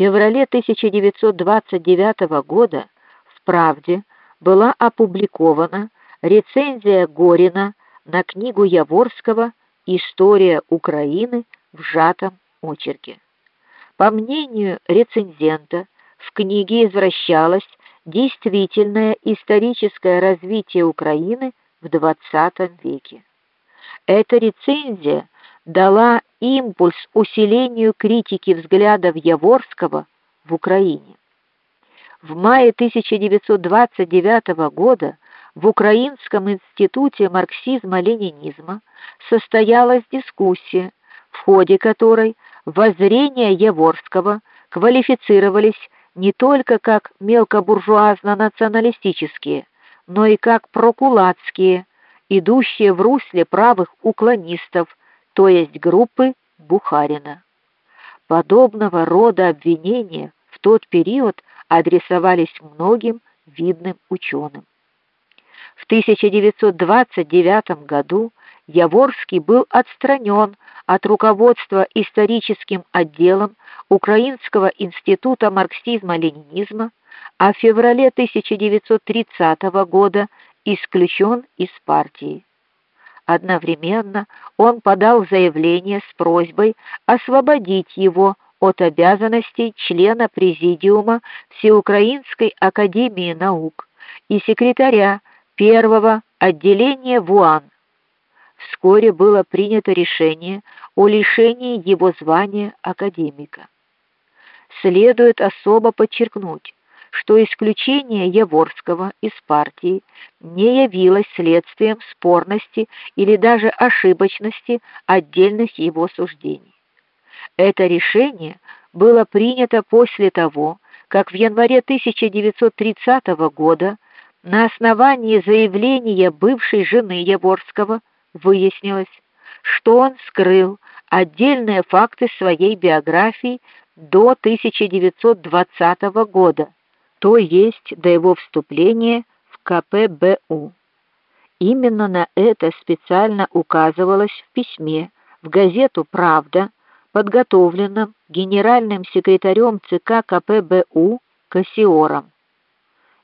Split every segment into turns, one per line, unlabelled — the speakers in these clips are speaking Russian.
феврале 1929 года в Правде была опубликована рецензия Горина на книгу Яворского История Украины в сжатом очерке. По мнению рецензента, в книге извращалось действительное историческое развитие Украины в XX веке. Эта рецензия дала импульс усилению критики взглядов Яворского в Украине. В мае 1929 года в Украинском институте марксизма-ленинизма состоялась дискуссия, в ходе которой воззрения Яворского квалифицировались не только как мелкобуржуазно-националистические, но и как прокулацкие, идущие в русле правых уклонистов, то есть группы Бухарина. Подобного рода обвинения в тот период адресовались многим видным ученым. В 1929 году Яворский был отстранен от руководства историческим отделом Украинского института марксизма-ленинизма, а в феврале 1930 года исключен из партии. Одновременно он подал заявление с просьбой освободить его от обязанностей члена президиума Всеукраинской академии наук и секретаря первого отделения ВУАН. Вскоре было принято решение о лишении его звания академика. Следует особо подчеркнуть, что исключение Яворского из партии не явилось следствием спорности или даже ошибочности отдельных его суждений. Это решение было принято после того, как в январе 1930 года на основании заявления бывшей жены Яворского выяснилось, что он скрыл отдельные факты своей биографии до 1920 года то есть до его вступления в КПБУ. Именно на это специально указывалось в письме в газету Правда, подготовленном генеральным секретарем ЦК КПБУ Кассиором.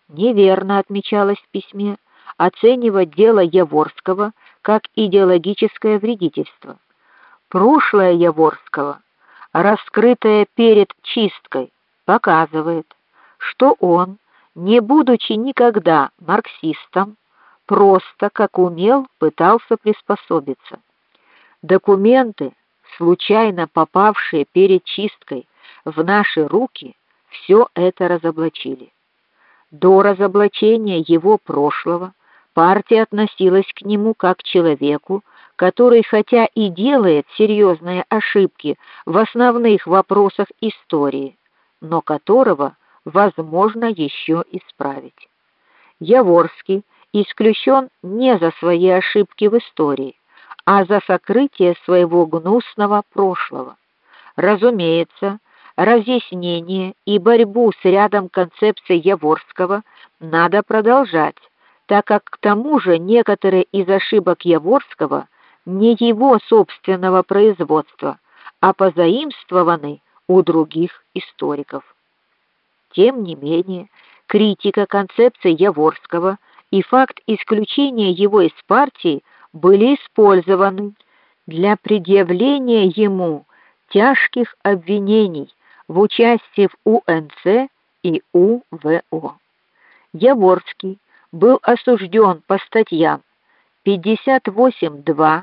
Неверно отмечалось в письме оценивать дело Яворского как идеологическое вредительство. Прошлое Яворского, раскрытое перед чисткой, показывает, что он, не будучи никогда марксистом, просто как умел пытался приспособиться. Документы, случайно попавшие перед чисткой в наши руки, все это разоблачили. До разоблачения его прошлого партия относилась к нему как к человеку, который хотя и делает серьезные ошибки в основных вопросах истории, но которого возможно еще исправить. Яворский исключен не за свои ошибки в истории, а за сокрытие своего гнусного прошлого. Разумеется, разъяснение и борьбу с рядом концепций Яворского надо продолжать, так как к тому же некоторые из ошибок Яворского не его собственного производства, а позаимствованы у других историков. Тем не менее, критика концепции Яворского и факт исключения его из партии были использованы для предъявления ему тяжких обвинений в участии в УНЦ и УВО. Яворский был осужден по статьям 58.2,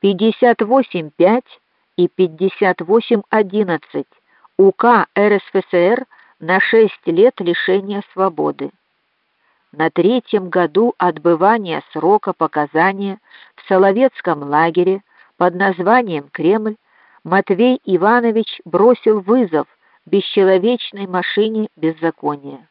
58.5 и 58.11 УК РСФСР на шесть лет лишения свободы. На третьем году отбывания срока показания в Соловецком лагере под названием Кремль Матвей Иванович бросил вызов бесчеловечной машине беззакония.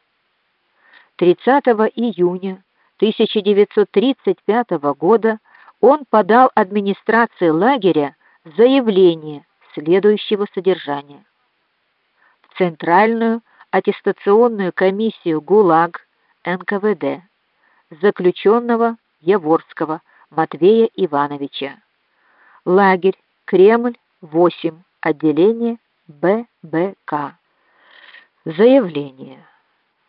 30 июня 1935 года он подал администрации лагеря заявление следующего содержания: в Центральную аттестационную комиссию ГУЛАГ НКВД заключенного Яворского Матвея Ивановича. Лагерь Кремль 8, отделение ББК. Заявление.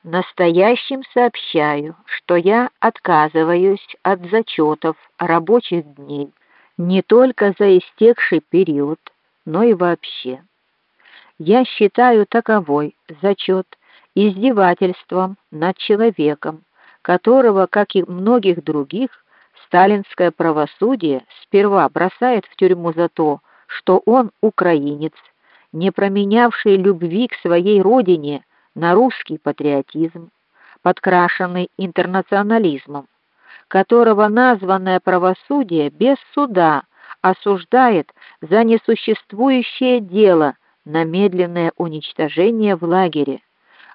Настоящим сообщаю, что я отказываюсь от зачетов рабочих дней не только за истекший период, но и вообще. Я считаю таковой зачет издевательством над человеком, которого, как и многих других, сталинское правосудие сперва бросает в тюрьму за то, что он украинец, не променявший любви к своей родине на русский патриотизм, подкрашенный интернационализмом, которого названное правосудие без суда осуждает за несуществующее дело на медленное уничтожение в лагере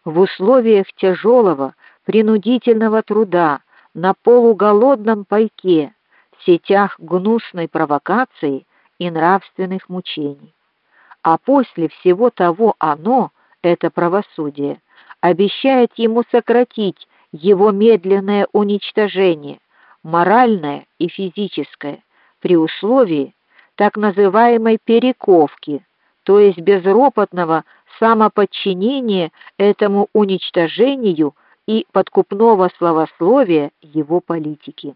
в условиях тяжелого принудительного труда на полуголодном пайке в сетях гнусной провокации и нравственных мучений. А после всего того оно, это правосудие, обещает ему сократить его медленное уничтожение, моральное и физическое, при условии так называемой перековки, то есть безропотного самоподчинения этому уничтожению и подкупного словословия его политики.